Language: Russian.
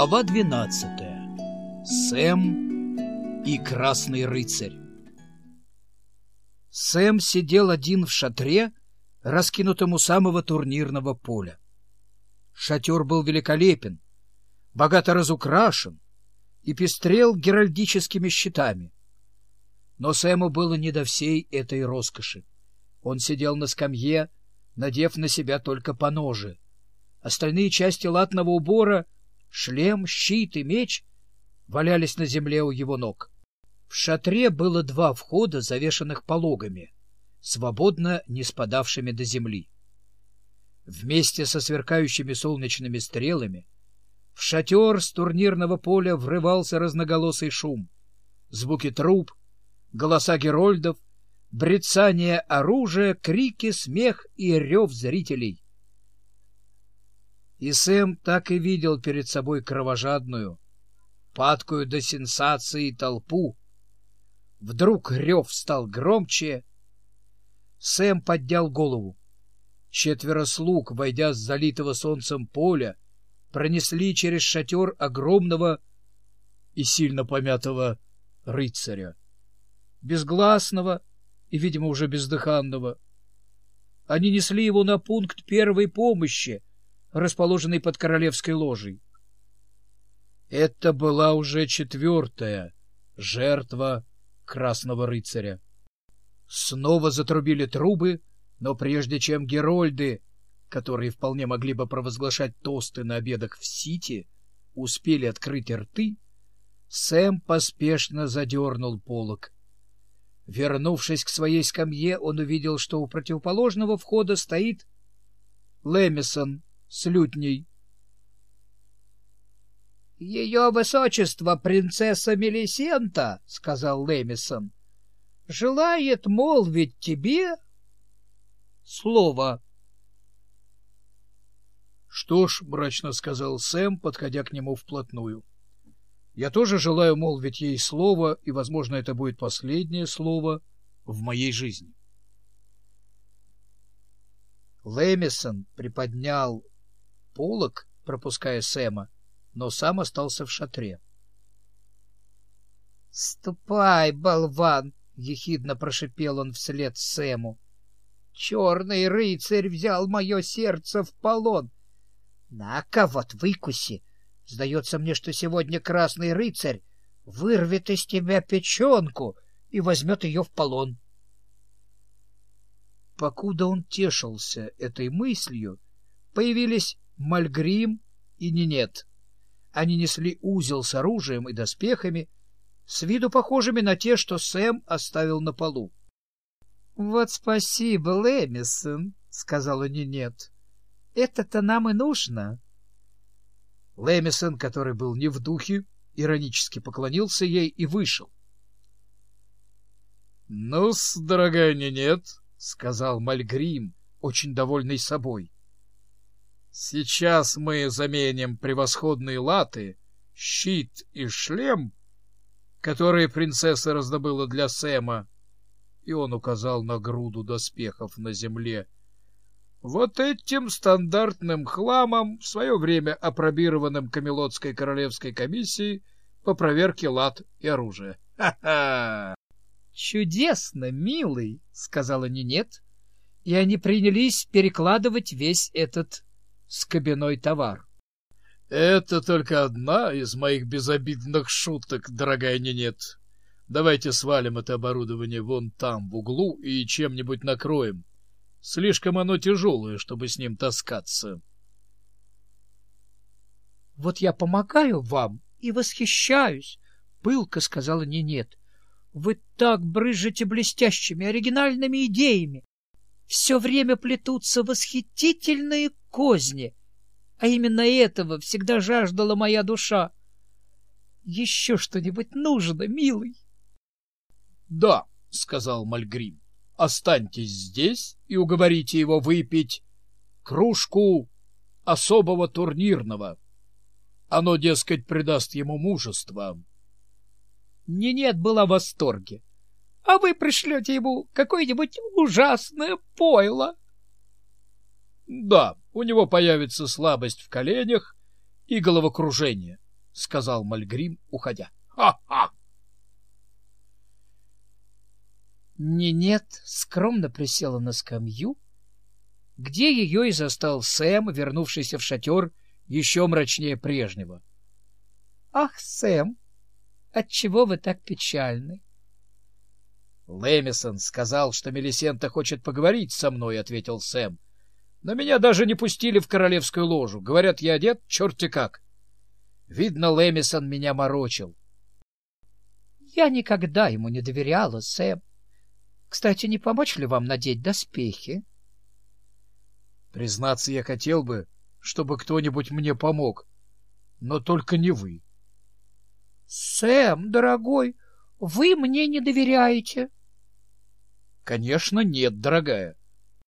Глава 12. Сэм и Красный рыцарь. Сэм сидел один в шатре, раскинутом у самого турнирного поля. Шатер был великолепен, богато разукрашен и пестрел геральдическими щитами. Но Сэму было не до всей этой роскоши. Он сидел на скамье, надев на себя только поножи. Остальные части латного убора — Шлем, щит и меч валялись на земле у его ног. В шатре было два входа, завешанных пологами, свободно не спадавшими до земли. Вместе со сверкающими солнечными стрелами в шатер с турнирного поля врывался разноголосый шум. Звуки труб, голоса герольдов, брецание оружия, крики, смех и рев зрителей. И Сэм так и видел перед собой кровожадную, падкую до сенсации толпу. Вдруг рев стал громче. Сэм поднял голову. Четверо слуг, войдя с залитого солнцем поля, пронесли через шатер огромного и сильно помятого рыцаря. Безгласного и, видимо, уже бездыханного. Они несли его на пункт первой помощи — расположенный под королевской ложей. Это была уже четвертая жертва Красного Рыцаря. Снова затрубили трубы, но прежде чем герольды, которые вполне могли бы провозглашать тосты на обедах в Сити, успели открыть рты, Сэм поспешно задернул полог. Вернувшись к своей скамье, он увидел, что у противоположного входа стоит Лемисон с лютней. — Ее высочество, принцесса Мелисента, — сказал Лемисон, — желает молвить тебе слово. — Что ж, — мрачно сказал Сэм, подходя к нему вплотную, — я тоже желаю молвить ей слово, и, возможно, это будет последнее слово в моей жизни. Лемисон приподнял полок, пропуская Сэма, но сам остался в шатре. — Ступай, болван! — ехидно прошипел он вслед Сэму. — Черный рыцарь взял мое сердце в полон. — На-ка вот выкуси! Сдается мне, что сегодня красный рыцарь вырвет из тебя печенку и возьмет ее в полон. Покуда он тешился этой мыслью, появились Мальгрим и Нинет. Они несли узел с оружием и доспехами, с виду похожими на те, что Сэм оставил на полу. — Вот спасибо, Лэмисон, — сказала Нинет. — Это-то нам и нужно. Лэмисон, который был не в духе, иронически поклонился ей и вышел. — Ну-с, дорогая Нинет, — сказал Мальгрим, очень довольный собой. — Сейчас мы заменим превосходные латы, щит и шлем, которые принцесса раздобыла для Сэма, и он указал на груду доспехов на земле. Вот этим стандартным хламом, в свое время опробированным Камелотской королевской комиссией по проверке лад и оружия. Ха-ха! Чудесно, милый, сказала Нинет, и они принялись перекладывать весь этот скобяной товар. — Это только одна из моих безобидных шуток, дорогая Нинет. Давайте свалим это оборудование вон там, в углу, и чем-нибудь накроем. Слишком оно тяжелое, чтобы с ним таскаться. — Вот я помогаю вам и восхищаюсь, — пылко сказала Нинет. — Вы так брызжете блестящими, оригинальными идеями. Все время плетутся восхитительные козни, а именно этого всегда жаждала моя душа. Еще что-нибудь нужно, милый? — Да, — сказал Мальгрим, — останьтесь здесь и уговорите его выпить кружку особого турнирного. Оно, дескать, придаст ему мужество. Нинет была в восторге. — А вы пришлете ему какое-нибудь ужасное пойло. Да, у него появится слабость в коленях и головокружение, — сказал Мальгрим, уходя. «Ха-ха!» Нинет скромно присела на скамью, где ее и застал Сэм, вернувшийся в шатер еще мрачнее прежнего. — Ах, Сэм, отчего вы так печальны? — Лэмисон сказал, что Мелисента хочет поговорить со мной, — ответил Сэм. — Но меня даже не пустили в королевскую ложу. Говорят, я одет черти как. Видно, Лэмисон меня морочил. — Я никогда ему не доверяла, Сэм. Кстати, не помочь ли вам надеть доспехи? Признаться, я хотел бы, чтобы кто-нибудь мне помог, но только не вы. Сэм, дорогой, вы мне не доверяете. Конечно, нет, дорогая.